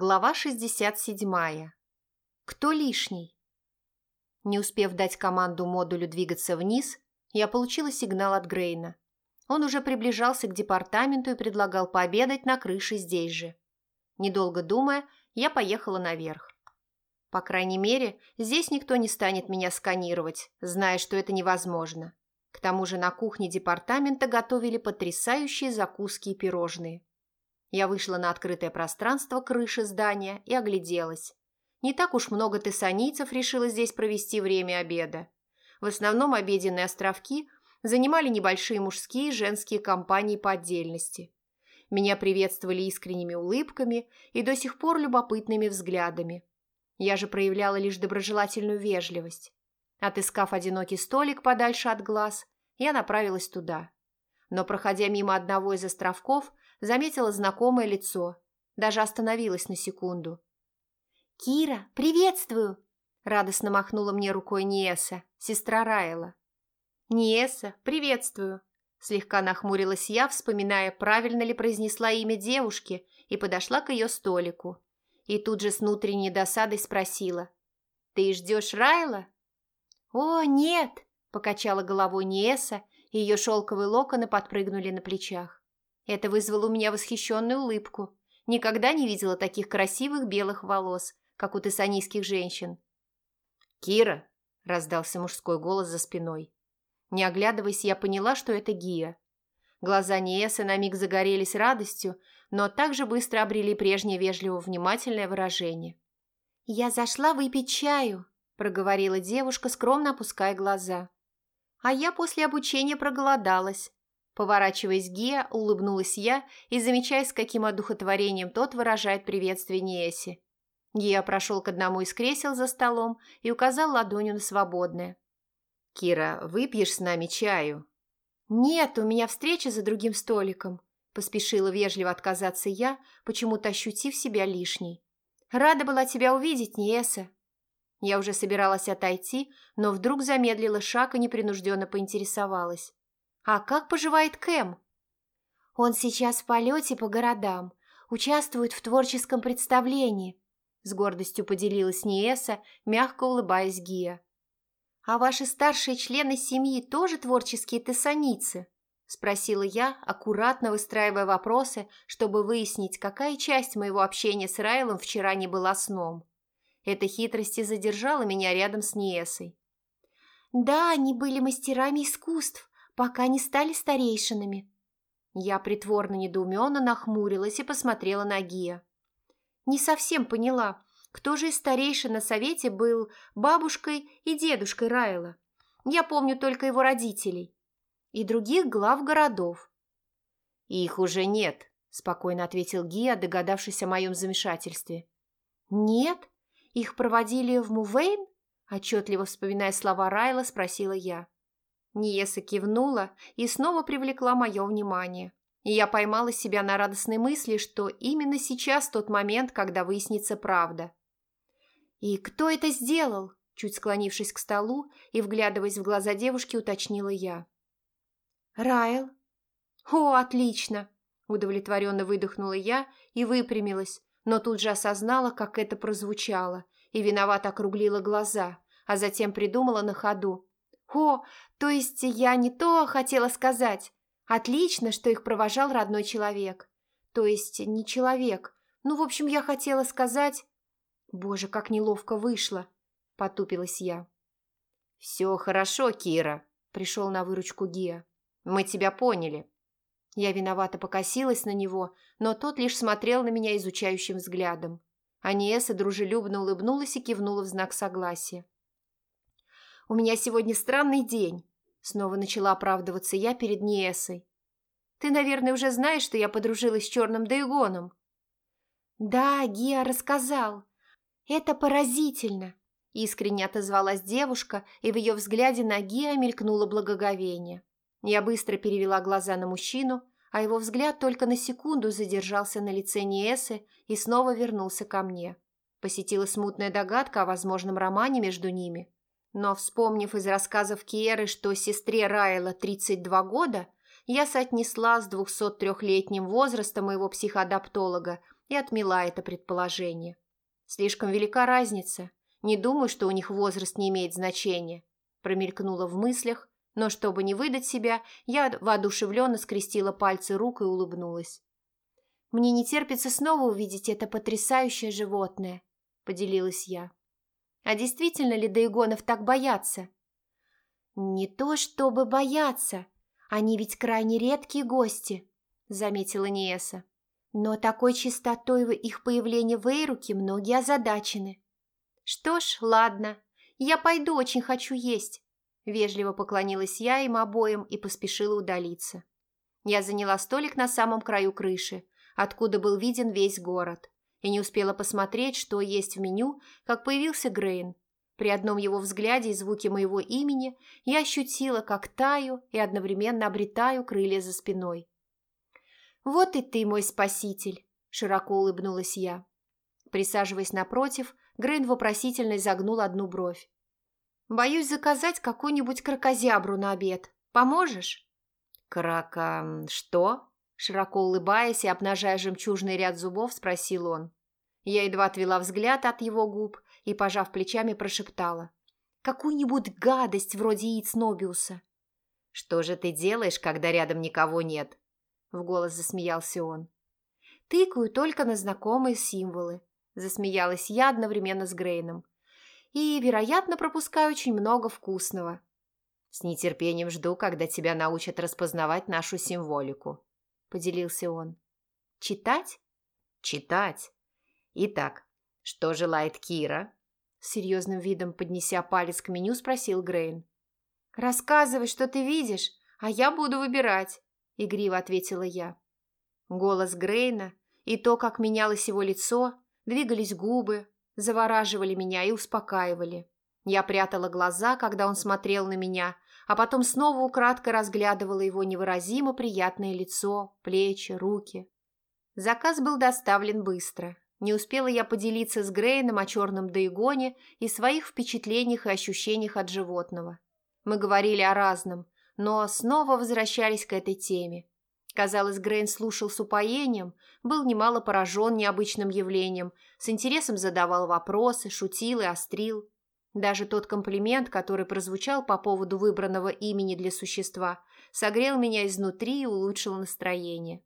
Глава 67. Кто лишний? Не успев дать команду модулю двигаться вниз, я получила сигнал от Грейна. Он уже приближался к департаменту и предлагал пообедать на крыше здесь же. Недолго думая, я поехала наверх. По крайней мере, здесь никто не станет меня сканировать, зная, что это невозможно. К тому же на кухне департамента готовили потрясающие закуски и пирожные. Я вышла на открытое пространство крыши здания и огляделась. Не так уж много тессанийцев решило здесь провести время обеда. В основном обеденные островки занимали небольшие мужские и женские компании по отдельности. Меня приветствовали искренними улыбками и до сих пор любопытными взглядами. Я же проявляла лишь доброжелательную вежливость. Отыскав одинокий столик подальше от глаз, я направилась туда. Но, проходя мимо одного из островков, заметила знакомое лицо. Даже остановилась на секунду. «Кира, приветствую!» Радостно махнула мне рукой Ниеса, сестра Райла. «Ниеса, приветствую!» Слегка нахмурилась я, вспоминая, правильно ли произнесла имя девушки, и подошла к ее столику. И тут же с внутренней досадой спросила. «Ты ждешь Райла?» «О, нет!» – покачала головой Ниеса, и ее шелковые локоны подпрыгнули на плечах. Это вызвало у меня восхищенную улыбку. Никогда не видела таких красивых белых волос, как у тессанийских женщин. «Кира!» – раздался мужской голос за спиной. Не оглядываясь, я поняла, что это Гия. Глаза Ниэса на миг загорелись радостью, но также быстро обрели прежнее вежливо внимательное выражение. «Я зашла выпить чаю», – проговорила девушка, скромно опуская глаза. «А я после обучения проголодалась. Поворачиваясь Гия, улыбнулась я и замечая, с каким одухотворением тот выражает приветствие Ниэси. Гия прошел к одному из кресел за столом и указал ладонью на свободное. «Кира, выпьешь с нами чаю?» «Нет, у меня встреча за другим столиком», – поспешила вежливо отказаться я, почему-то ощутив себя лишней. «Рада была тебя увидеть, Ниэса». Я уже собиралась отойти, но вдруг замедлила шаг и непринужденно поинтересовалась. «А как поживает Кэм?» «Он сейчас в полете по городам, участвует в творческом представлении», с гордостью поделилась Ниеса, мягко улыбаясь Гия. «А ваши старшие члены семьи тоже творческие тессаницы?» спросила я, аккуратно выстраивая вопросы, чтобы выяснить, какая часть моего общения с Райлом вчера не была сном. Эта хитрость и задержала меня рядом с Ниесой. «Да, они были мастерами искусств, пока не стали старейшинами. Я притворно недоуменно нахмурилась и посмотрела на Гия. Не совсем поняла, кто же из старейшин на совете был бабушкой и дедушкой Райла. Я помню только его родителей. И других глав городов. «Их уже нет», – спокойно ответил Гия, догадавшись о моем замешательстве. «Нет? Их проводили в Мувейн?» – отчетливо вспоминая слова Райла, спросила я. Ниеса кивнула и снова привлекла мое внимание. И я поймала себя на радостной мысли, что именно сейчас тот момент, когда выяснится правда. «И кто это сделал?» Чуть склонившись к столу и вглядываясь в глаза девушки, уточнила я. «Райл». «О, отлично!» Удовлетворенно выдохнула я и выпрямилась, но тут же осознала, как это прозвучало, и виновато округлила глаза, а затем придумала на ходу. «О, то есть я не то хотела сказать. Отлично, что их провожал родной человек. То есть не человек. Ну, в общем, я хотела сказать...» «Боже, как неловко вышло!» – потупилась я. «Все хорошо, Кира», – пришел на выручку Гия. «Мы тебя поняли». Я виновато покосилась на него, но тот лишь смотрел на меня изучающим взглядом. Аниеса дружелюбно улыбнулась и кивнула в знак согласия. У меня сегодня странный день», — снова начала оправдываться я перед Ниесой. «Ты, наверное, уже знаешь, что я подружилась с черным Дейгоном». «Да, Гия рассказал. Это поразительно», — искренне отозвалась девушка, и в ее взгляде на Гия мелькнуло благоговение. Я быстро перевела глаза на мужчину, а его взгляд только на секунду задержался на лице Ниесы и снова вернулся ко мне. Посетила смутная догадка о возможном романе между ними. Но, вспомнив из рассказов Киеры, что сестре Райла 32 года, я соотнесла с 203-летним возрастом моего психодаптолога и отмела это предположение. Слишком велика разница. Не думаю, что у них возраст не имеет значения. Промелькнула в мыслях, но чтобы не выдать себя, я воодушевленно скрестила пальцы рук и улыбнулась. «Мне не терпится снова увидеть это потрясающее животное», – поделилась я. «А действительно ли Дейгонов так боятся?» «Не то чтобы бояться. Они ведь крайне редкие гости», – заметила Ниеса. «Но такой чистотой их появления в Эйруке многие озадачены». «Что ж, ладно. Я пойду, очень хочу есть». Вежливо поклонилась я им обоим и поспешила удалиться. Я заняла столик на самом краю крыши, откуда был виден весь город, и не успела посмотреть, что есть в меню, как появился Грейн. При одном его взгляде и звуке моего имени я ощутила, как таю и одновременно обретаю крылья за спиной. «Вот и ты, мой спаситель!» – широко улыбнулась я. Присаживаясь напротив, Грейн вопросительно изогнул одну бровь. «Боюсь заказать какую-нибудь крокозябру на обед. Поможешь?» «Крака... что?» Широко улыбаясь и обнажая жемчужный ряд зубов, спросил он. Я едва отвела взгляд от его губ и, пожав плечами, прошептала. «Какую-нибудь гадость вроде яиц Нобиуса». «Что же ты делаешь, когда рядом никого нет?» В голос засмеялся он. «Тыкаю только на знакомые символы», засмеялась я одновременно с Грейном. «И, вероятно, пропускаю очень много вкусного». «С нетерпением жду, когда тебя научат распознавать нашу символику», – поделился он. «Читать?» «Читать. Итак, что желает Кира?» С серьезным видом, поднеся палец к меню, спросил Грейн. «Рассказывай, что ты видишь, а я буду выбирать», – игриво ответила я. Голос Грейна и то, как менялось его лицо, двигались губы, завораживали меня и успокаивали. Я прятала глаза, когда он смотрел на меня, а потом снова украдкой разглядывала его невыразимо приятное лицо, плечи, руки. Заказ был доставлен быстро. Не успела я поделиться с Грейном о черном Дейгоне и своих впечатлениях и ощущениях от животного. Мы говорили о разном, но снова возвращались к этой теме. Казалось, Грейн слушал с упоением, был немало поражен необычным явлением, с интересом задавал вопросы, шутил и острил. Даже тот комплимент, который прозвучал по поводу выбранного имени для существа, согрел меня изнутри и улучшил настроение.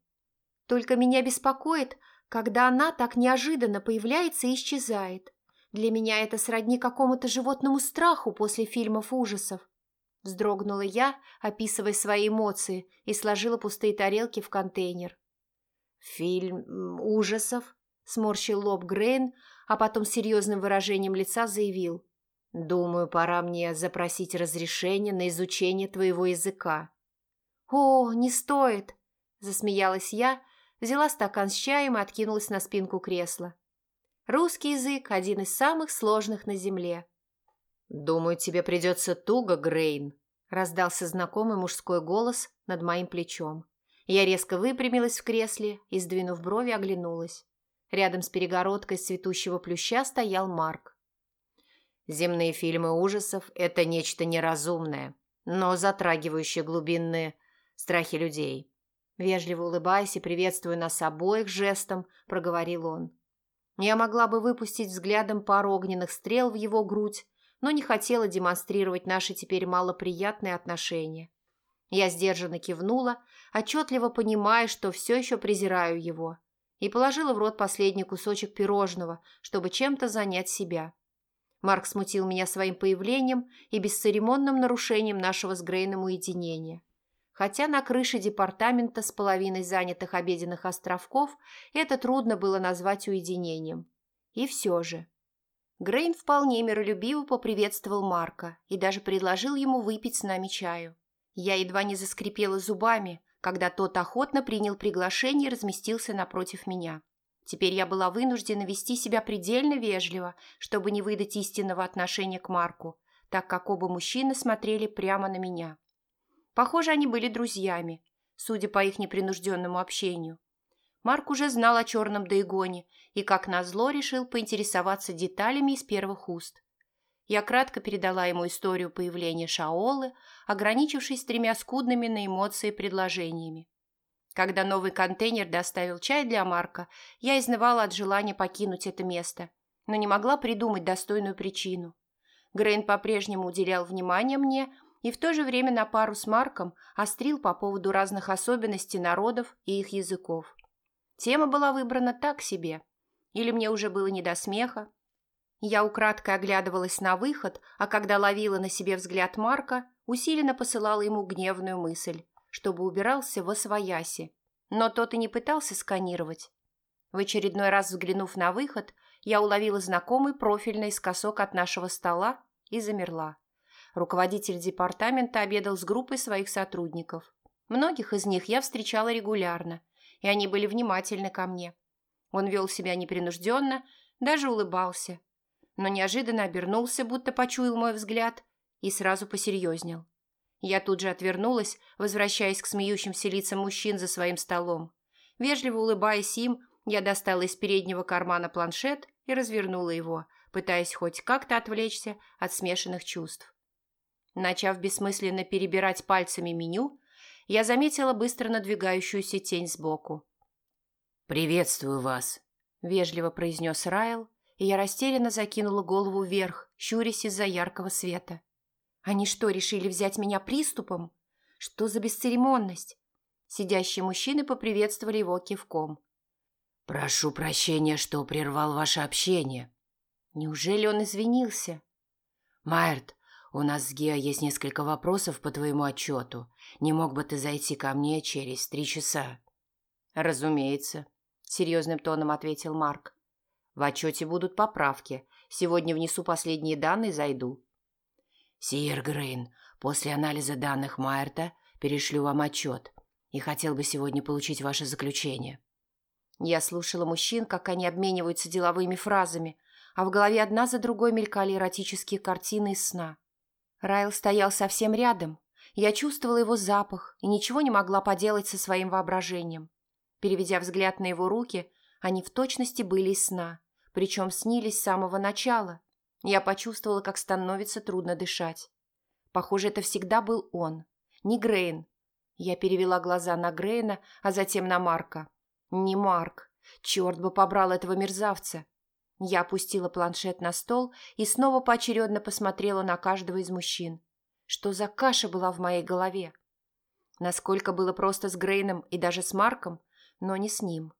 Только меня беспокоит, когда она так неожиданно появляется и исчезает. Для меня это сродни какому-то животному страху после фильмов ужасов. Вздрогнула я, описывая свои эмоции, и сложила пустые тарелки в контейнер. «Фильм ужасов?» – сморщил лоб Грейн, а потом серьезным выражением лица заявил. Думаю, пора мне запросить разрешение на изучение твоего языка. О, не стоит, засмеялась я, взяла стакан с чаем и откинулась на спинку кресла. Русский язык – один из самых сложных на земле. «Думаю, тебе придется туго, Грейн», – раздался знакомый мужской голос над моим плечом. Я резко выпрямилась в кресле и, сдвинув брови, оглянулась. Рядом с перегородкой цветущего плюща стоял Марк. Земные фильмы ужасов – это нечто неразумное, но затрагивающее глубинные страхи людей. Вежливо улыбаясь и приветствуя нас обоих жестом, проговорил он. Я могла бы выпустить взглядом пару огненных стрел в его грудь, но не хотела демонстрировать наши теперь малоприятные отношения. Я сдержанно кивнула, отчетливо понимая, что все еще презираю его, и положила в рот последний кусочек пирожного, чтобы чем-то занять себя. Марк смутил меня своим появлением и бесцеремонным нарушением нашего с Грейном уединения. Хотя на крыше департамента с половиной занятых обеденных островков это трудно было назвать уединением. И все же. Грейн вполне миролюбиво поприветствовал Марка и даже предложил ему выпить с нами чаю. Я едва не заскрипела зубами, когда тот охотно принял приглашение и разместился напротив меня. Теперь я была вынуждена вести себя предельно вежливо, чтобы не выдать истинного отношения к Марку, так как оба мужчины смотрели прямо на меня. Похоже, они были друзьями, судя по их непринужденному общению. Марк уже знал о черном Дейгоне и, как назло, решил поинтересоваться деталями из первых уст. Я кратко передала ему историю появления Шаолы, ограничившись тремя скудными на эмоции предложениями. Когда новый контейнер доставил чай для Марка, я изнывала от желания покинуть это место, но не могла придумать достойную причину. Грейн по-прежнему уделял внимание мне и в то же время на пару с Марком острил по поводу разных особенностей народов и их языков. Тема была выбрана так себе. Или мне уже было не до смеха. Я украдкой оглядывалась на выход, а когда ловила на себе взгляд Марка, усиленно посылала ему гневную мысль чтобы убирался во свояси, но тот и не пытался сканировать. В очередной раз взглянув на выход, я уловила знакомый профильный скосок от нашего стола и замерла. Руководитель департамента обедал с группой своих сотрудников. Многих из них я встречала регулярно, и они были внимательны ко мне. Он вел себя непринужденно, даже улыбался, но неожиданно обернулся, будто почуял мой взгляд, и сразу посерьезнел. Я тут же отвернулась, возвращаясь к смеющимся лицам мужчин за своим столом. Вежливо улыбаясь им, я достала из переднего кармана планшет и развернула его, пытаясь хоть как-то отвлечься от смешанных чувств. Начав бессмысленно перебирать пальцами меню, я заметила быстро надвигающуюся тень сбоку. «Приветствую вас», – вежливо произнес Райл, и я растерянно закинула голову вверх, щурясь из-за яркого света. Они что, решили взять меня приступом? Что за бесцеремонность? Сидящие мужчины поприветствовали его кивком. «Прошу прощения, что прервал ваше общение». Неужели он извинился? «Майерт, у нас с Гео есть несколько вопросов по твоему отчету. Не мог бы ты зайти ко мне через три часа?» «Разумеется», — серьезным тоном ответил Марк. «В отчете будут поправки. Сегодня внесу последние данные и зайду». «Сиер Грейн, после анализа данных Майерта перешлю вам отчет и хотел бы сегодня получить ваше заключение». Я слушала мужчин, как они обмениваются деловыми фразами, а в голове одна за другой мелькали эротические картины из сна. Райл стоял совсем рядом. Я чувствовала его запах и ничего не могла поделать со своим воображением. Переведя взгляд на его руки, они в точности были из сна, причем снились с самого начала – я почувствовала, как становится трудно дышать. Похоже, это всегда был он, не Грейн. Я перевела глаза на Грейна, а затем на Марка. Не Марк. Черт бы побрал этого мерзавца. Я опустила планшет на стол и снова поочередно посмотрела на каждого из мужчин. Что за каша была в моей голове? Насколько было просто с Грейном и даже с Марком, но не с ним.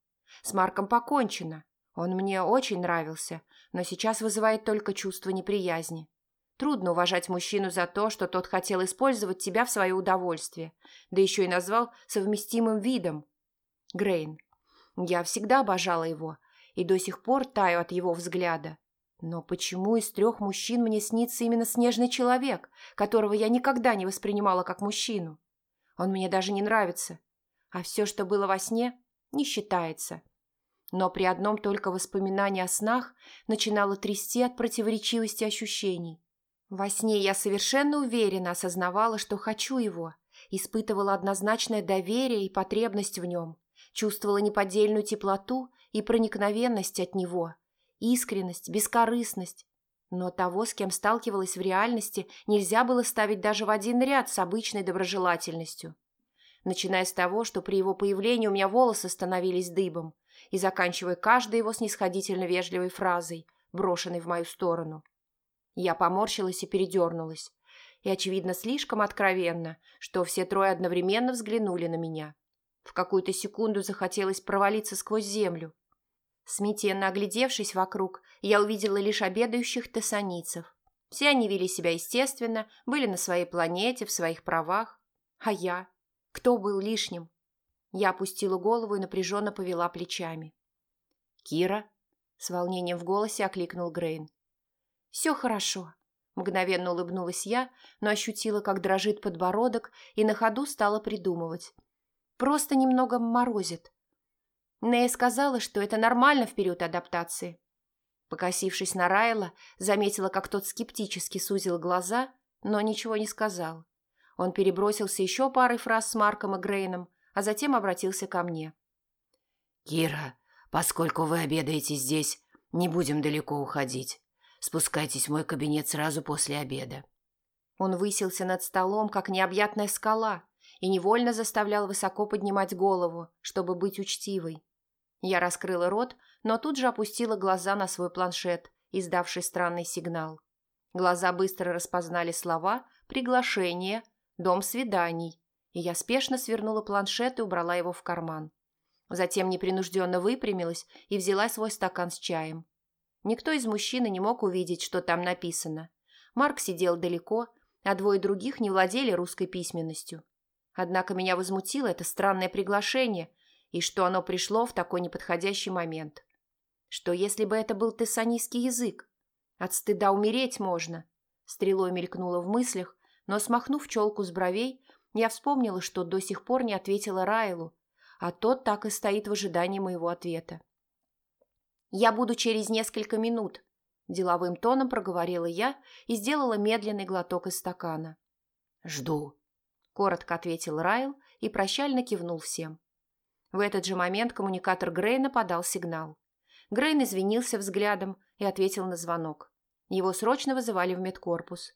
С Марком покончено. Он мне очень нравился, но сейчас вызывает только чувство неприязни. Трудно уважать мужчину за то, что тот хотел использовать тебя в свое удовольствие, да еще и назвал совместимым видом. Грейн. Я всегда обожала его и до сих пор таю от его взгляда. Но почему из трех мужчин мне снится именно снежный человек, которого я никогда не воспринимала как мужчину? Он мне даже не нравится. А все, что было во сне, не считается но при одном только воспоминании о снах начинало трясти от противоречивости ощущений. Во сне я совершенно уверенно осознавала, что хочу его, испытывала однозначное доверие и потребность в нем, чувствовала неподдельную теплоту и проникновенность от него, искренность, бескорыстность. Но того, с кем сталкивалась в реальности, нельзя было ставить даже в один ряд с обычной доброжелательностью. Начиная с того, что при его появлении у меня волосы становились дыбом, и заканчивая каждой его снисходительно вежливой фразой, брошенной в мою сторону. Я поморщилась и передернулась, и, очевидно, слишком откровенно, что все трое одновременно взглянули на меня. В какую-то секунду захотелось провалиться сквозь землю. Смятенно оглядевшись вокруг, я увидела лишь обедающих тессаницев. Все они вели себя естественно, были на своей планете, в своих правах. А я? Кто был лишним? Я опустила голову и напряженно повела плечами. «Кира?» – с волнением в голосе окликнул Грейн. «Все хорошо», – мгновенно улыбнулась я, но ощутила, как дрожит подбородок, и на ходу стала придумывать. «Просто немного морозит». Нея сказала, что это нормально в период адаптации. Покосившись на Райла, заметила, как тот скептически сузил глаза, но ничего не сказал. Он перебросился еще парой фраз с Марком и Грейном, а затем обратился ко мне. «Кира, поскольку вы обедаете здесь, не будем далеко уходить. Спускайтесь в мой кабинет сразу после обеда». Он высился над столом, как необъятная скала, и невольно заставлял высоко поднимать голову, чтобы быть учтивой. Я раскрыла рот, но тут же опустила глаза на свой планшет, издавший странный сигнал. Глаза быстро распознали слова «приглашение», «дом свиданий», я спешно свернула планшет и убрала его в карман. Затем непринужденно выпрямилась и взяла свой стакан с чаем. Никто из мужчин не мог увидеть, что там написано. Марк сидел далеко, а двое других не владели русской письменностью. Однако меня возмутило это странное приглашение и что оно пришло в такой неподходящий момент. Что если бы это был тессанийский язык? От стыда умереть можно. Стрелой мелькнула в мыслях, но, смахнув челку с бровей, я вспомнила, что до сих пор не ответила Райлу, а тот так и стоит в ожидании моего ответа. «Я буду через несколько минут», – деловым тоном проговорила я и сделала медленный глоток из стакана. «Жду», – коротко ответил Райл и прощально кивнул всем. В этот же момент коммуникатор Грейна подал сигнал. Грейн извинился взглядом и ответил на звонок. Его срочно вызывали в медкорпус.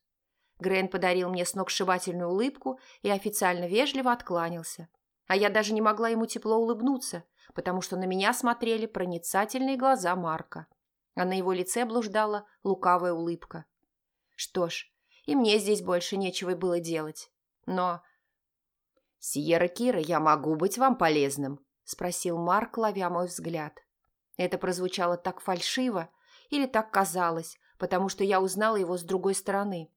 Грейн подарил мне сногсшибательную улыбку и официально вежливо откланялся. А я даже не могла ему тепло улыбнуться – потому что на меня смотрели проницательные глаза Марка, а на его лице блуждала лукавая улыбка. Что ж, и мне здесь больше нечего было делать. Но... «Сиера Кира, я могу быть вам полезным?» – спросил Марк, ловя мой взгляд. Это прозвучало так фальшиво или так казалось, потому что я узнала его с другой стороны.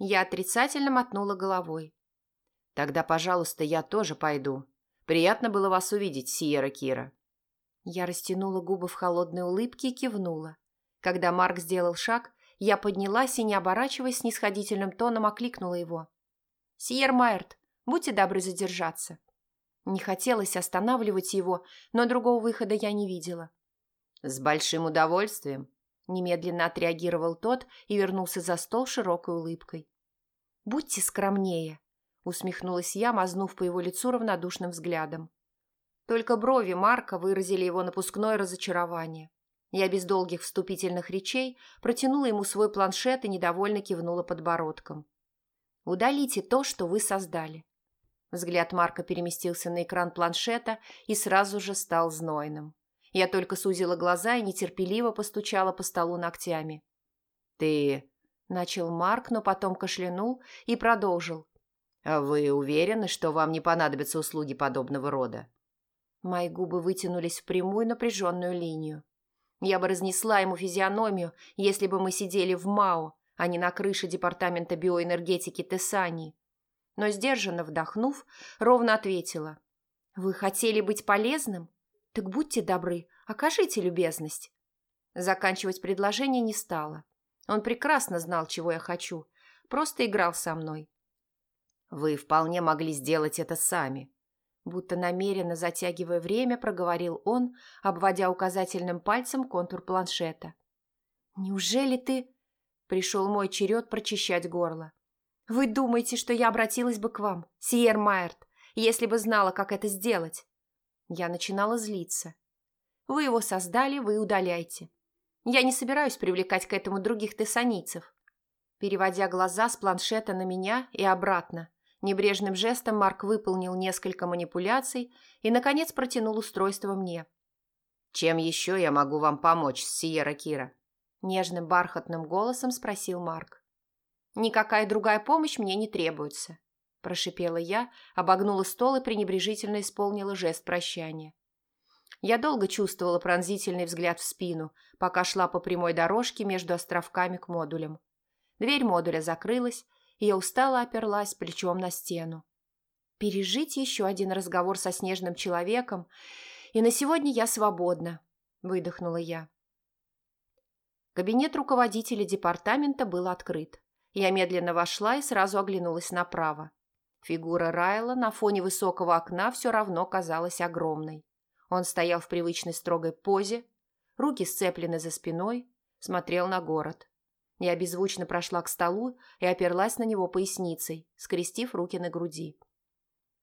Я отрицательно мотнула головой. «Тогда, пожалуйста, я тоже пойду», Приятно было вас увидеть, Сиера Кира». Я растянула губы в холодной улыбке и кивнула. Когда Марк сделал шаг, я поднялась и, не оборачиваясь, снисходительным тоном окликнула его. «Сиер Майерт, будьте добры задержаться». Не хотелось останавливать его, но другого выхода я не видела. «С большим удовольствием», – немедленно отреагировал тот и вернулся за стол широкой улыбкой. «Будьте скромнее», усмехнулась я, мазнув по его лицу равнодушным взглядом. Только брови Марка выразили его напускное разочарование. Я без долгих вступительных речей протянула ему свой планшет и недовольно кивнула подбородком. «Удалите то, что вы создали». Взгляд Марка переместился на экран планшета и сразу же стал знойным. Я только сузила глаза и нетерпеливо постучала по столу ногтями. «Ты...» – начал Марк, но потом кашлянул и продолжил, «А вы уверены, что вам не понадобятся услуги подобного рода?» Мои губы вытянулись в прямую напряженную линию. Я бы разнесла ему физиономию, если бы мы сидели в МАО, а не на крыше департамента биоэнергетики Тессани. Но, сдержанно вдохнув, ровно ответила. «Вы хотели быть полезным? Так будьте добры, окажите любезность». Заканчивать предложение не стало. Он прекрасно знал, чего я хочу, просто играл со мной. Вы вполне могли сделать это сами. Будто намеренно затягивая время, проговорил он, обводя указательным пальцем контур планшета. «Неужели ты...» Пришел мой черед прочищать горло. «Вы думаете, что я обратилась бы к вам, Сиер Майерт, если бы знала, как это сделать?» Я начинала злиться. «Вы его создали, вы удаляйте. Я не собираюсь привлекать к этому других тессанийцев». Переводя глаза с планшета на меня и обратно, Небрежным жестом Марк выполнил несколько манипуляций и, наконец, протянул устройство мне. «Чем еще я могу вам помочь, Сиера Кира?» Нежным бархатным голосом спросил Марк. «Никакая другая помощь мне не требуется», – прошипела я, обогнула стол и пренебрежительно исполнила жест прощания. Я долго чувствовала пронзительный взгляд в спину, пока шла по прямой дорожке между островками к модулям. Дверь модуля закрылась, и я устало оперлась плечом на стену. Пережить еще один разговор со снежным человеком, и на сегодня я свободна, выдохнула я. Кабинет руководителя департамента был открыт. Я медленно вошла и сразу оглянулась направо. Фигура Райла на фоне высокого окна все равно казалась огромной. Он стоял в привычной строгой позе, руки сцеплены за спиной, смотрел на город. Я беззвучно прошла к столу и оперлась на него поясницей, скрестив руки на груди.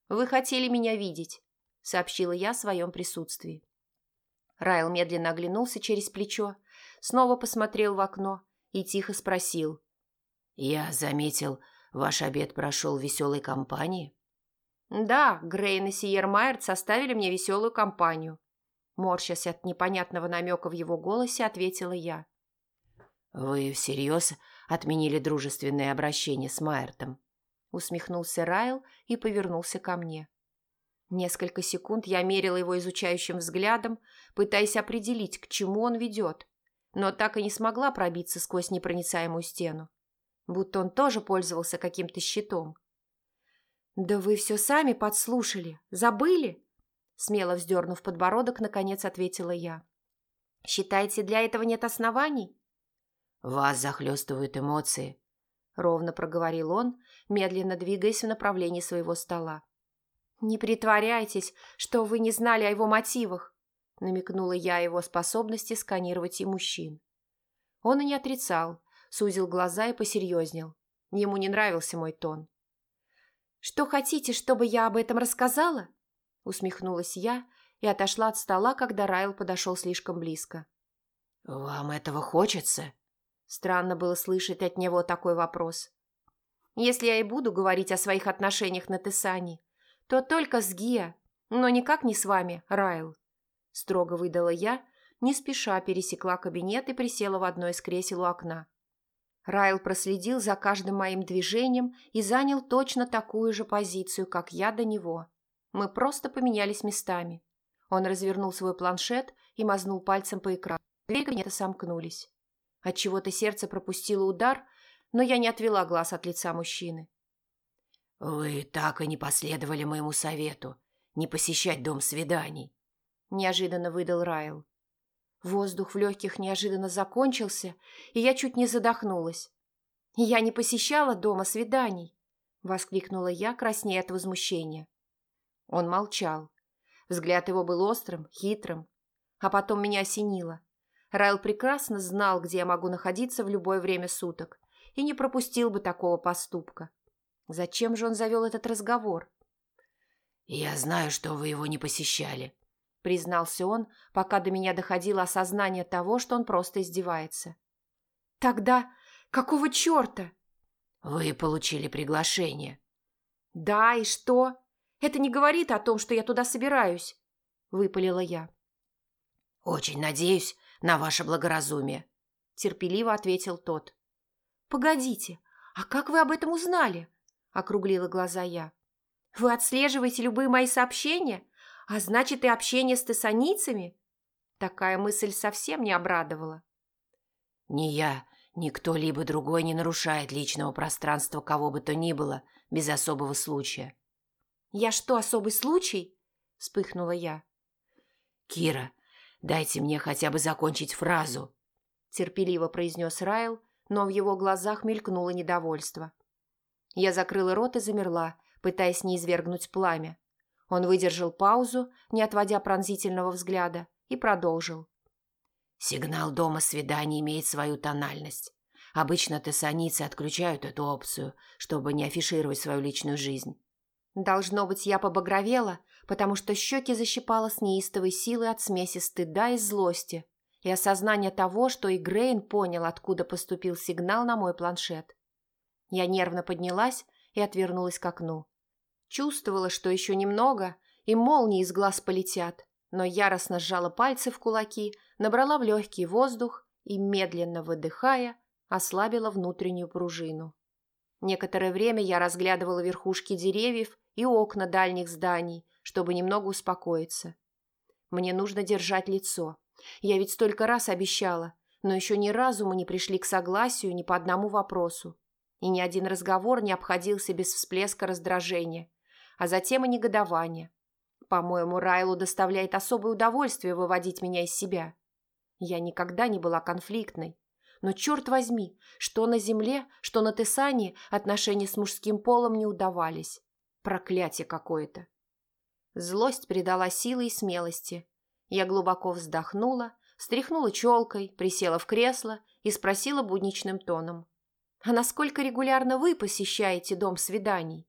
«Вы хотели меня видеть», — сообщила я о своем присутствии. Райл медленно оглянулся через плечо, снова посмотрел в окно и тихо спросил. «Я заметил, ваш обед прошел в веселой компании?» Да, Грейн и Сиермайер составили мне веселую компанию. Морщась от непонятного намека в его голосе, ответила я. «Вы всерьез отменили дружественное обращение с Майертом?» Усмехнулся Райл и повернулся ко мне. Несколько секунд я мерила его изучающим взглядом, пытаясь определить, к чему он ведет, но так и не смогла пробиться сквозь непроницаемую стену. Будто он тоже пользовался каким-то щитом. «Да вы все сами подслушали. Забыли?» Смело вздернув подбородок, наконец ответила я. «Считаете, для этого нет оснований?» «Вас захлестывают эмоции», — ровно проговорил он, медленно двигаясь в направлении своего стола. «Не притворяйтесь, что вы не знали о его мотивах», — намекнула я его способности сканировать и мужчин. Он и не отрицал, сузил глаза и посерьезнел. Ему не нравился мой тон. «Что хотите, чтобы я об этом рассказала?» Усмехнулась я и отошла от стола, когда Райл подошел слишком близко. «Вам этого хочется?» Странно было слышать от него такой вопрос. «Если я и буду говорить о своих отношениях на Тесане, то только с Гия, но никак не с вами, Райл», строго выдала я, не спеша пересекла кабинет и присела в одно из кресел у окна. Райл проследил за каждым моим движением и занял точно такую же позицию, как я до него. Мы просто поменялись местами. Он развернул свой планшет и мазнул пальцем по экрану. Двери кабинета сомкнулись. Отчего-то сердце пропустило удар, но я не отвела глаз от лица мужчины. «Вы так и не последовали моему совету не посещать дом свиданий», – неожиданно выдал Райл. Воздух в легких неожиданно закончился, и я чуть не задохнулась. «Я не посещала дома свиданий!» — воскликнула я, краснея от возмущения. Он молчал. Взгляд его был острым, хитрым. А потом меня осенило. Райл прекрасно знал, где я могу находиться в любое время суток, и не пропустил бы такого поступка. Зачем же он завел этот разговор? «Я знаю, что вы его не посещали», признался он, пока до меня доходило осознание того, что он просто издевается. «Тогда какого черта?» «Вы получили приглашение». «Да, и что? Это не говорит о том, что я туда собираюсь», — выпалила я. «Очень надеюсь на ваше благоразумие», — терпеливо ответил тот. «Погодите, а как вы об этом узнали?» — округлила глаза я. «Вы отслеживаете любые мои сообщения? А значит, и общение с тессаницами? Такая мысль совсем не обрадовала. «Ни я, ни кто-либо другой не нарушает личного пространства кого бы то ни было без особого случая». «Я что, особый случай?» – вспыхнула я. «Кира, дайте мне хотя бы закончить фразу», – терпеливо произнес Райл, но в его глазах мелькнуло недовольство. Я закрыла рот и замерла, пытаясь не извергнуть пламя. Он выдержал паузу, не отводя пронзительного взгляда, и продолжил. «Сигнал дома свидания имеет свою тональность. Обычно тессаницы отключают эту опцию, чтобы не афишировать свою личную жизнь». Должно быть, я побагровела, потому что щеки защипала с неистовой силой от смеси стыда и злости и осознания того, что и Грейн понял, откуда поступил сигнал на мой планшет. Я нервно поднялась и отвернулась к окну. Чувствовала, что еще немного, и молнии из глаз полетят, но яростно сжала пальцы в кулаки, набрала в легкий воздух и, медленно выдыхая, ослабила внутреннюю пружину. Некоторое время я разглядывала верхушки деревьев и окна дальних зданий, чтобы немного успокоиться. Мне нужно держать лицо. Я ведь столько раз обещала, но еще ни разу мы не пришли к согласию ни по одному вопросу. И ни один разговор не обходился без всплеска раздражения а затем и негодование. По-моему, Райлу доставляет особое удовольствие выводить меня из себя. Я никогда не была конфликтной. Но, черт возьми, что на земле, что на Тесане отношения с мужским полом не удавались. Проклятие какое-то. Злость придала силы и смелости. Я глубоко вздохнула, встряхнула челкой, присела в кресло и спросила будничным тоном. «А насколько регулярно вы посещаете дом свиданий?»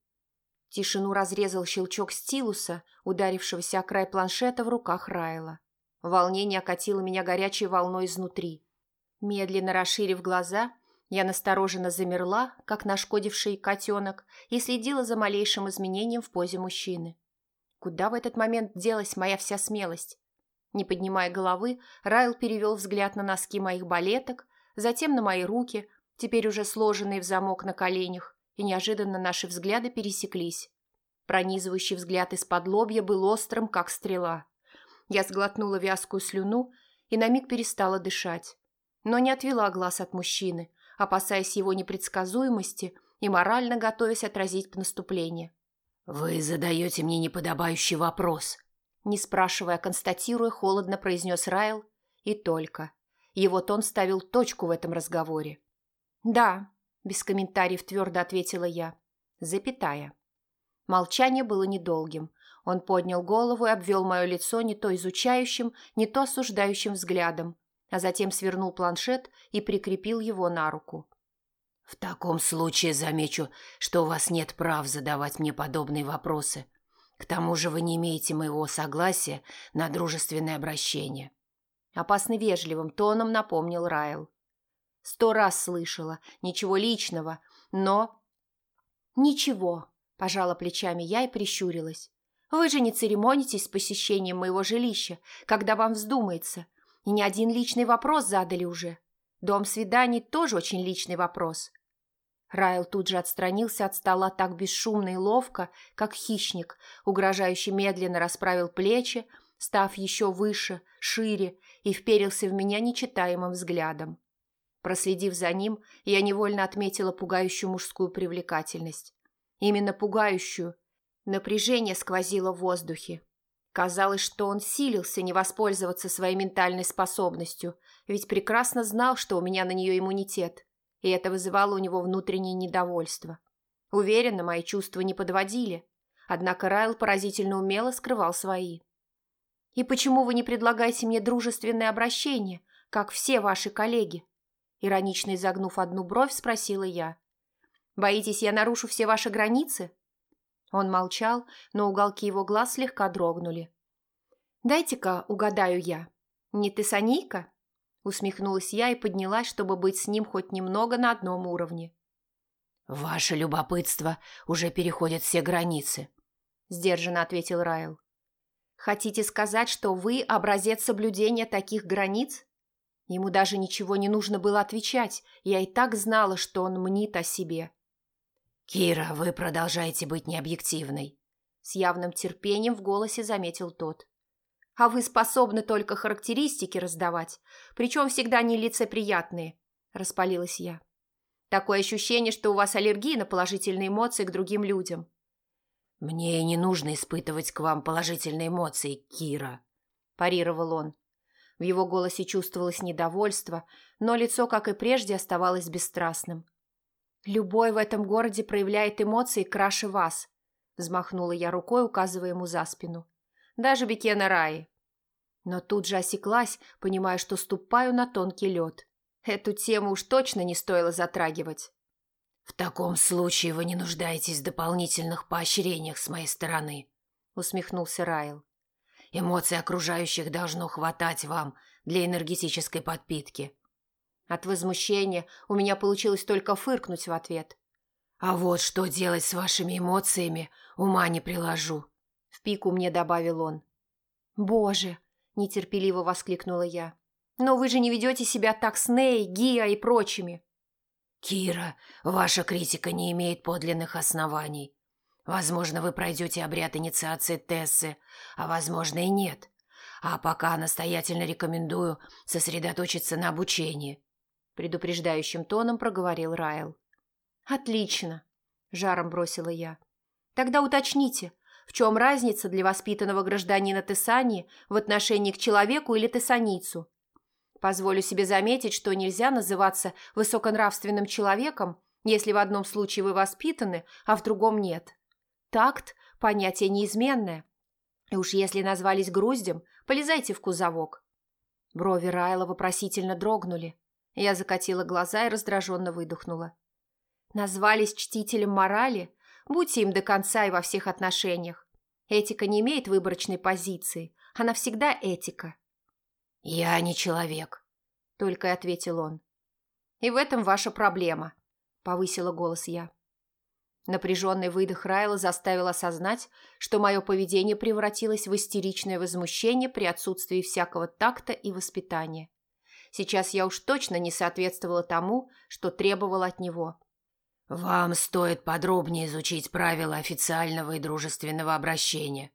Тишину разрезал щелчок стилуса, ударившегося о край планшета в руках Райла. Волнение окатило меня горячей волной изнутри. Медленно расширив глаза, Я настороженно замерла, как нашкодивший котенок, и следила за малейшим изменением в позе мужчины. Куда в этот момент делась моя вся смелость? Не поднимая головы, Райл перевел взгляд на носки моих балеток, затем на мои руки, теперь уже сложенные в замок на коленях, и неожиданно наши взгляды пересеклись. Пронизывающий взгляд из-под лобья был острым, как стрела. Я сглотнула вязкую слюну и на миг перестала дышать, но не отвела глаз от мужчины, опасаясь его непредсказуемости и морально готовясь отразить наступление. «Вы задаете мне неподобающий вопрос», не спрашивая, констатируя, холодно произнес Райл, и только. Его тон ставил точку в этом разговоре. «Да», – без комментариев твердо ответила я, запятая. Молчание было недолгим. Он поднял голову и обвел мое лицо не то изучающим, не то осуждающим взглядом, а затем свернул планшет и прикрепил его на руку. «В таком случае замечу, что у вас нет прав задавать мне подобные вопросы. К тому же вы не имеете моего согласия на дружественное обращение». Опасно вежливым тоном напомнил Райл. Сто раз слышала, ничего личного, но... «Ничего», – пожала плечами я и прищурилась. «Вы же не церемонитесь с посещением моего жилища, когда вам вздумается, и ни один личный вопрос задали уже. Дом свиданий тоже очень личный вопрос. Райл тут же отстранился от стола так бесшумно и ловко, как хищник, угрожающе медленно расправил плечи, став еще выше, шире, и вперился в меня нечитаемым взглядом. Проследив за ним, я невольно отметила пугающую мужскую привлекательность. Именно пугающую. Напряжение сквозило в воздухе. Казалось, что он силился не воспользоваться своей ментальной способностью, ведь прекрасно знал, что у меня на нее иммунитет и это вызывало у него внутреннее недовольство. Уверенно, мои чувства не подводили, однако Райл поразительно умело скрывал свои. «И почему вы не предлагаете мне дружественное обращение, как все ваши коллеги?» Иронично изогнув одну бровь, спросила я. «Боитесь, я нарушу все ваши границы?» Он молчал, но уголки его глаз слегка дрогнули. «Дайте-ка угадаю я. Не ты Санейка?» Усмехнулась я и поднялась, чтобы быть с ним хоть немного на одном уровне. «Ваше любопытство уже переходит все границы», – сдержанно ответил Райл. «Хотите сказать, что вы образец соблюдения таких границ?» Ему даже ничего не нужно было отвечать, я и так знала, что он мнит о себе. «Кира, вы продолжаете быть необъективной», – с явным терпением в голосе заметил тот. А вы способны только характеристики раздавать, причем всегда нелицеприятные», – распалилась я. «Такое ощущение, что у вас аллергия на положительные эмоции к другим людям». «Мне не нужно испытывать к вам положительные эмоции, Кира», – парировал он. В его голосе чувствовалось недовольство, но лицо, как и прежде, оставалось бесстрастным. «Любой в этом городе проявляет эмоции краше вас», – взмахнула я рукой, указывая ему за спину даже Бекена Раи. Но тут же осеклась, понимая, что ступаю на тонкий лед. Эту тему уж точно не стоило затрагивать. «В таком случае вы не нуждаетесь в дополнительных поощрениях с моей стороны», — усмехнулся Райл. «Эмоций окружающих должно хватать вам для энергетической подпитки». От возмущения у меня получилось только фыркнуть в ответ. «А вот что делать с вашими эмоциями, ума не приложу», в пику мне добавил он. «Боже!» – нетерпеливо воскликнула я. «Но вы же не ведете себя так с Ней, Гиа и прочими!» «Кира, ваша критика не имеет подлинных оснований. Возможно, вы пройдете обряд инициации Тессы, а возможно и нет. А пока настоятельно рекомендую сосредоточиться на обучении», – предупреждающим тоном проговорил Райл. «Отлично!» – жаром бросила я. «Тогда уточните, в чем разница для воспитанного гражданина Тессани в отношении к человеку или тессаницу? Позволю себе заметить, что нельзя называться высоконравственным человеком, если в одном случае вы воспитаны, а в другом нет. Такт – понятие неизменное. И уж если назвались груздем, полезайте в кузовок. Брови Райла вопросительно дрогнули. Я закатила глаза и раздраженно выдохнула. Назвались чтителем морали? Будьте им до конца и во всех отношениях. Этика не имеет выборочной позиции. Она всегда этика. «Я не человек», — только и ответил он. И в этом ваша проблема», – повысила голос я. Напряженный выдох Райла заставил осознать, что мое поведение превратилось в истеричное возмущение при отсутствии всякого такта и воспитания. Сейчас я уж точно не соответствовала тому, что требовала от него. «Вам стоит подробнее изучить правила официального и дружественного обращения»,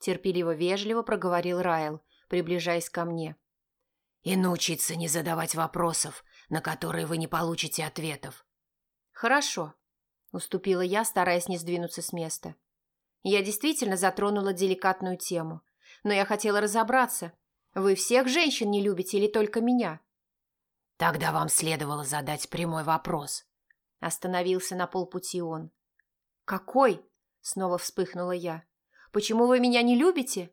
терпеливо-вежливо проговорил Райл, приближаясь ко мне. «И научиться не задавать вопросов, на которые вы не получите ответов». «Хорошо», – уступила я, стараясь не сдвинуться с места. Я действительно затронула деликатную тему, но я хотела разобраться. Вы всех женщин не любите или только меня? Тогда вам следовало задать прямой вопрос. Остановился на полпути он. «Какой?» – снова вспыхнула я. «Почему вы меня не любите?»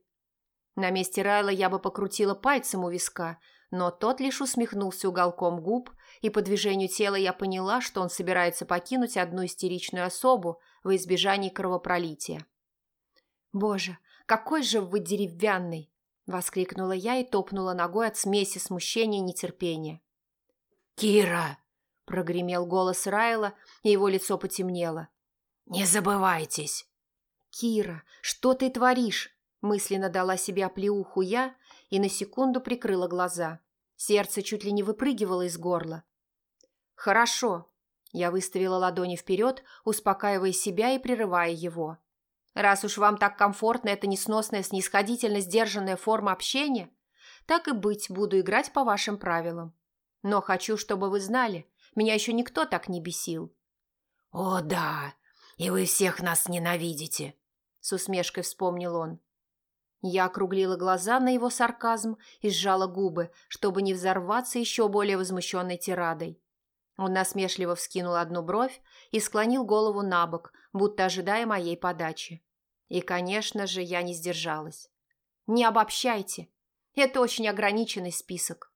На месте Райла я бы покрутила пальцем у виска, но тот лишь усмехнулся уголком губ, и по движению тела я поняла, что он собирается покинуть одну истеричную особу во избежании кровопролития. «Боже, какой же вы деревянный!» – воскликнула я и топнула ногой от смеси смущения и нетерпения. «Кира!» – прогремел голос Райла, и его лицо потемнело. «Не забывайтесь!» «Кира, что ты творишь?» – мысленно дала себе оплеуху я и на секунду прикрыла глаза. Сердце чуть ли не выпрыгивало из горла. «Хорошо», – я выставила ладони вперед, успокаивая себя и прерывая его. «Раз уж вам так комфортно эта несносная снисходительно сдержанная форма общения, так и быть, буду играть по вашим правилам. Но хочу, чтобы вы знали, меня еще никто так не бесил». «О, да, и вы всех нас ненавидите», — с усмешкой вспомнил он. Я округлила глаза на его сарказм и сжала губы, чтобы не взорваться еще более возмущенной тирадой. Он насмешливо вскинул одну бровь и склонил голову на бок, будто ожидая моей подачи. И, конечно же, я не сдержалась. «Не обобщайте. Это очень ограниченный список.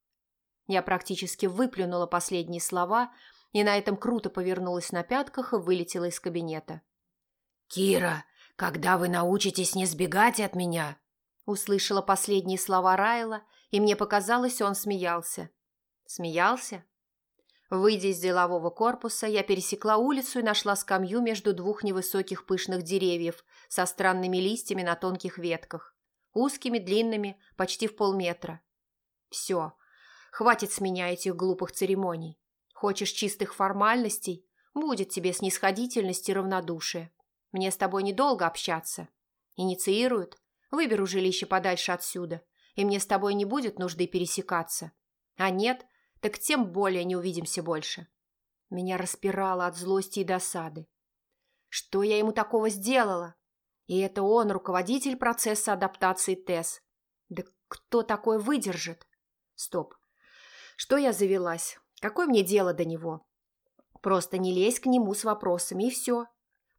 Я практически выплюнула последние слова и на этом круто повернулась на пятках и вылетела из кабинета. «Кира, когда вы научитесь не сбегать от меня?» Услышала последние слова Райла, и мне показалось, он смеялся. Смеялся? Выйдя из делового корпуса, я пересекла улицу и нашла скамью между двух невысоких пышных деревьев со странными листьями на тонких ветках, узкими, длинными, почти в полметра. Все, Хватит с меня этих глупых церемоний. Хочешь чистых формальностей? Будет тебе снисходительность и равнодушие. Мне с тобой недолго общаться. Инициируют? Выберу жилище подальше отсюда, и мне с тобой не будет нужды пересекаться. А нет, так тем более не увидимся больше. Меня распирало от злости и досады. Что я ему такого сделала? И это он, руководитель процесса адаптации ТЭС. Да кто такой выдержит? Стоп, что я завелась? Какое мне дело до него? Просто не лезь к нему с вопросами, и все.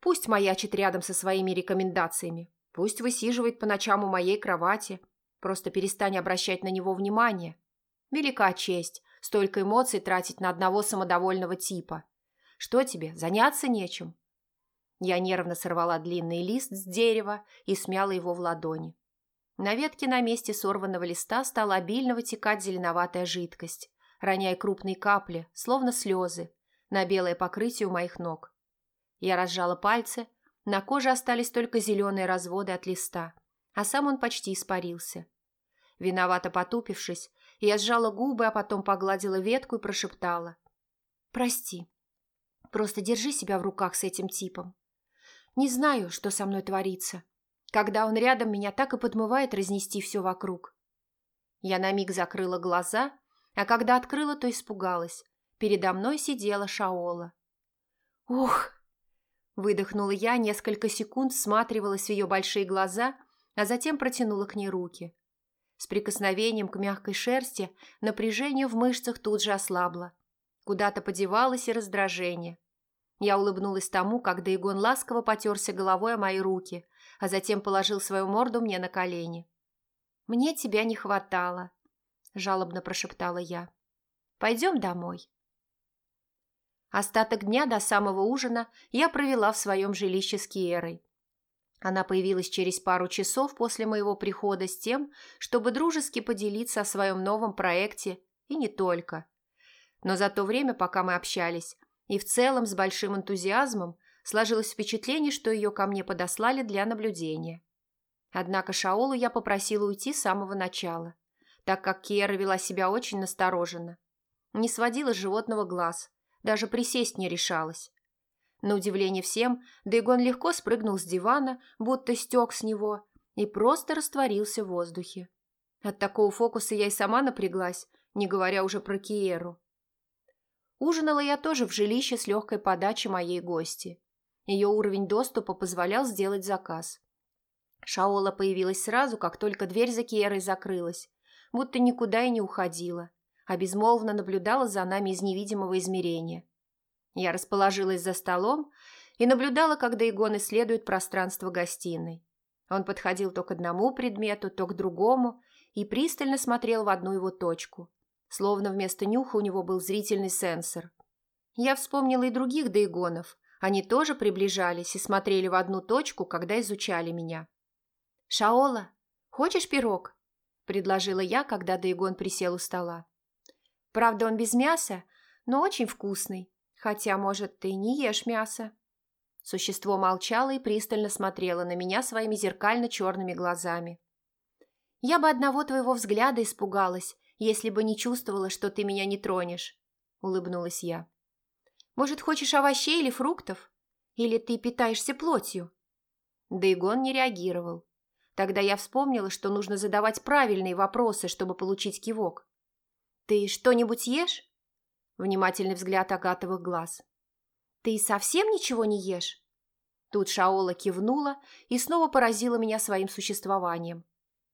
Пусть маячит рядом со своими рекомендациями. Пусть высиживает по ночам у моей кровати. Просто перестань обращать на него внимание. Велика честь столько эмоций тратить на одного самодовольного типа. Что тебе, заняться нечем? Я нервно сорвала длинный лист с дерева и смяла его в ладони. На ветке на месте сорванного листа стала обильно вытекать зеленоватая жидкость, роняя крупные капли, словно слезы, на белое покрытие у моих ног. Я разжала пальцы, на коже остались только зеленые разводы от листа, а сам он почти испарился. Виновато потупившись, я сжала губы, а потом погладила ветку и прошептала. «Прости. Просто держи себя в руках с этим типом. Не знаю, что со мной творится. Когда он рядом, меня так и подмывает разнести все вокруг. Я на миг закрыла глаза, а когда открыла, то испугалась. Передо мной сидела Шаола. «Ух!» Выдохнула я, несколько секунд всматривалась в ее большие глаза, а затем протянула к ней руки. С прикосновением к мягкой шерсти напряжение в мышцах тут же ослабло. Куда-то подевалось и раздражение. Я улыбнулась тому, как Дейгон ласково потерся головой о мои руки, а затем положил свою морду мне на колени. «Мне тебя не хватало», – жалобно прошептала я. «Пойдем домой». Остаток дня до самого ужина я провела в своем жилище с Киерой. Она появилась через пару часов после моего прихода с тем, чтобы дружески поделиться о своем новом проекте и не только. но за то время, пока мы общались, и в целом с большим энтузиазмом, сложилось впечатление, что ее ко мне подослали для наблюдения. Однако Шаолу я попросила уйти с самого начала, так как Киера вела себя очень настороженно. Не сводила с животного глаз, даже присесть не решалась. На удивление всем, Дейгон легко спрыгнул с дивана, будто стек с него, и просто растворился в воздухе. От такого фокуса я и сама напряглась, не говоря уже про Киеру. Ужинала я тоже в жилище с легкой подачей моей гости. Ее уровень доступа позволял сделать заказ. Шаола появилась сразу, как только дверь за Киерой закрылась, будто никуда и не уходила, а безмолвно наблюдала за нами из невидимого измерения. Я расположилась за столом и наблюдала, как Дайгон исследует пространство гостиной. Он подходил то к одному предмету, то к другому и пристально смотрел в одну его точку, словно вместо нюха у него был зрительный сенсор. Я вспомнила и других Дейгонов. Они тоже приближались и смотрели в одну точку, когда изучали меня. «Шаола, хочешь пирог?» – предложила я, когда Дейгон присел у стола. «Правда, он без мяса, но очень вкусный. Хотя, может, ты не ешь мясо?» Существо молчало и пристально смотрело на меня своими зеркально-черными глазами. «Я бы одного твоего взгляда испугалась, если бы не чувствовала, что ты меня не тронешь», — улыбнулась я. «Может, хочешь овощей или фруктов? Или ты питаешься плотью?» Дейгон не реагировал. Тогда я вспомнила, что нужно задавать правильные вопросы, чтобы получить кивок. «Ты что-нибудь ешь?» Внимательный взгляд агатовых глаз. «Ты совсем ничего не ешь?» Тут Шаола кивнула и снова поразила меня своим существованием.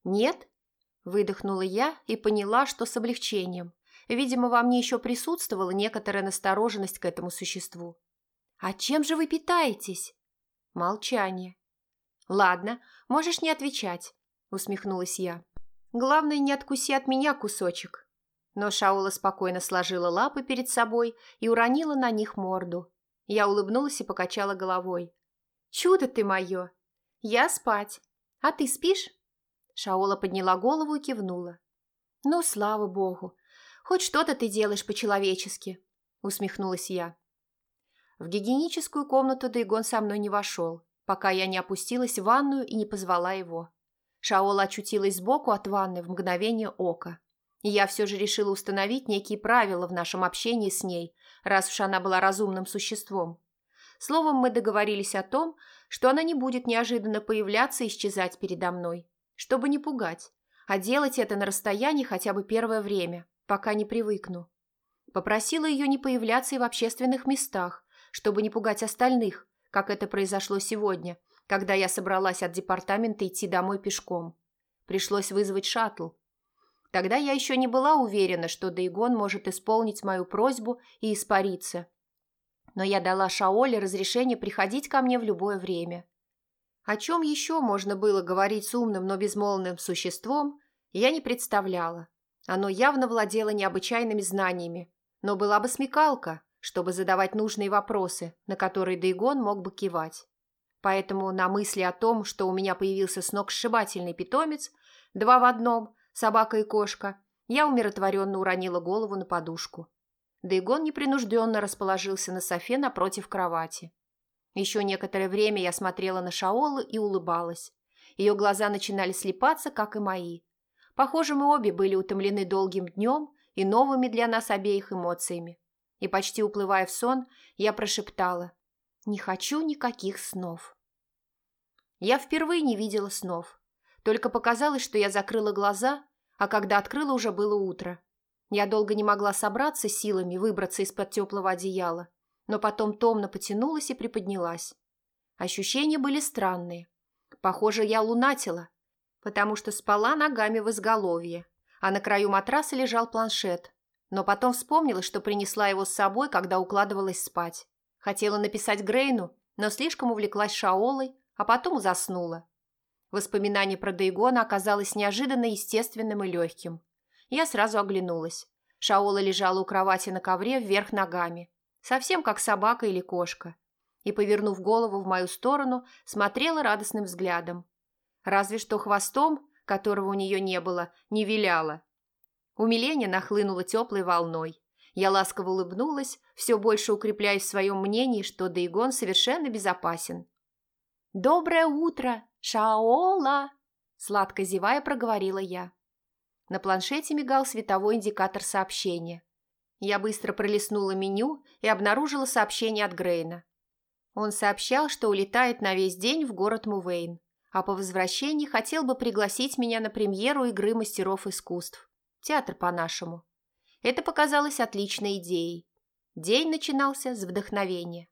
«Нет?» – выдохнула я и поняла, что с облегчением. Видимо, во мне еще присутствовала некоторая настороженность к этому существу. «А чем же вы питаетесь?» Молчание. «Ладно, можешь не отвечать», – усмехнулась я. «Главное, не откуси от меня кусочек». Но Шаула спокойно сложила лапы перед собой и уронила на них морду. Я улыбнулась и покачала головой. «Чудо ты мое! Я спать. А ты спишь?» Шаола подняла голову и кивнула. «Ну, слава богу! Хоть что-то ты делаешь по-человечески!» усмехнулась я. В гигиеническую комнату Дайгон со мной не вошел, пока я не опустилась в ванную и не позвала его. Шаола очутилась сбоку от ванны в мгновение ока я все же решила установить некие правила в нашем общении с ней, раз уж она была разумным существом. Словом, мы договорились о том, что она не будет неожиданно появляться и исчезать передо мной, чтобы не пугать, а делать это на расстоянии хотя бы первое время, пока не привыкну. Попросила ее не появляться и в общественных местах, чтобы не пугать остальных, как это произошло сегодня, когда я собралась от департамента идти домой пешком. Пришлось вызвать шаттл, Тогда я еще не была уверена, что Дейгон может исполнить мою просьбу и испариться. Но я дала Шаоле разрешение приходить ко мне в любое время. О чем еще можно было говорить с умным, но безмолвным существом, я не представляла. Оно явно владело необычайными знаниями, но была бы смекалка, чтобы задавать нужные вопросы, на которые Дейгон мог бы кивать. Поэтому на мысли о том, что у меня появился сногсшибательный питомец, два в одном – собака и кошка, я умиротворенно уронила голову на подушку. Дейгон непринужденно расположился на софе напротив кровати. Еще некоторое время я смотрела на Шаолу и улыбалась. Ее глаза начинали слепаться, как и мои. Похоже, мы обе были утомлены долгим днем и новыми для нас обеих эмоциями. И почти уплывая в сон, я прошептала «Не хочу никаких снов». Я впервые не видела снов. Только показалось, что я закрыла глаза, а когда открыла, уже было утро. Я долго не могла собраться силами, выбраться из-под теплого одеяла, но потом томно потянулась и приподнялась. Ощущения были странные. Похоже, я лунатила, потому что спала ногами в изголовье, а на краю матраса лежал планшет. Но потом вспомнила, что принесла его с собой, когда укладывалась спать. Хотела написать Грейну, но слишком увлеклась Шаолой, а потом заснула. Воспоминание про Дейгона оказалось неожиданно естественным и легким. Я сразу оглянулась. Шаола лежала у кровати на ковре вверх ногами, совсем как собака или кошка, и, повернув голову в мою сторону, смотрела радостным взглядом. Разве что хвостом, которого у нее не было, не виляла. Умиление нахлынуло теплой волной. Я ласково улыбнулась, все больше укрепляясь в своем мнении, что Дейгон совершенно безопасен. «Доброе утро, Шаола!» Сладко зевая проговорила я. На планшете мигал световой индикатор сообщения. Я быстро пролистнула меню и обнаружила сообщение от Грейна. Он сообщал, что улетает на весь день в город Мувейн, а по возвращении хотел бы пригласить меня на премьеру игры мастеров искусств. Театр по-нашему. Это показалось отличной идеей. День начинался с вдохновения.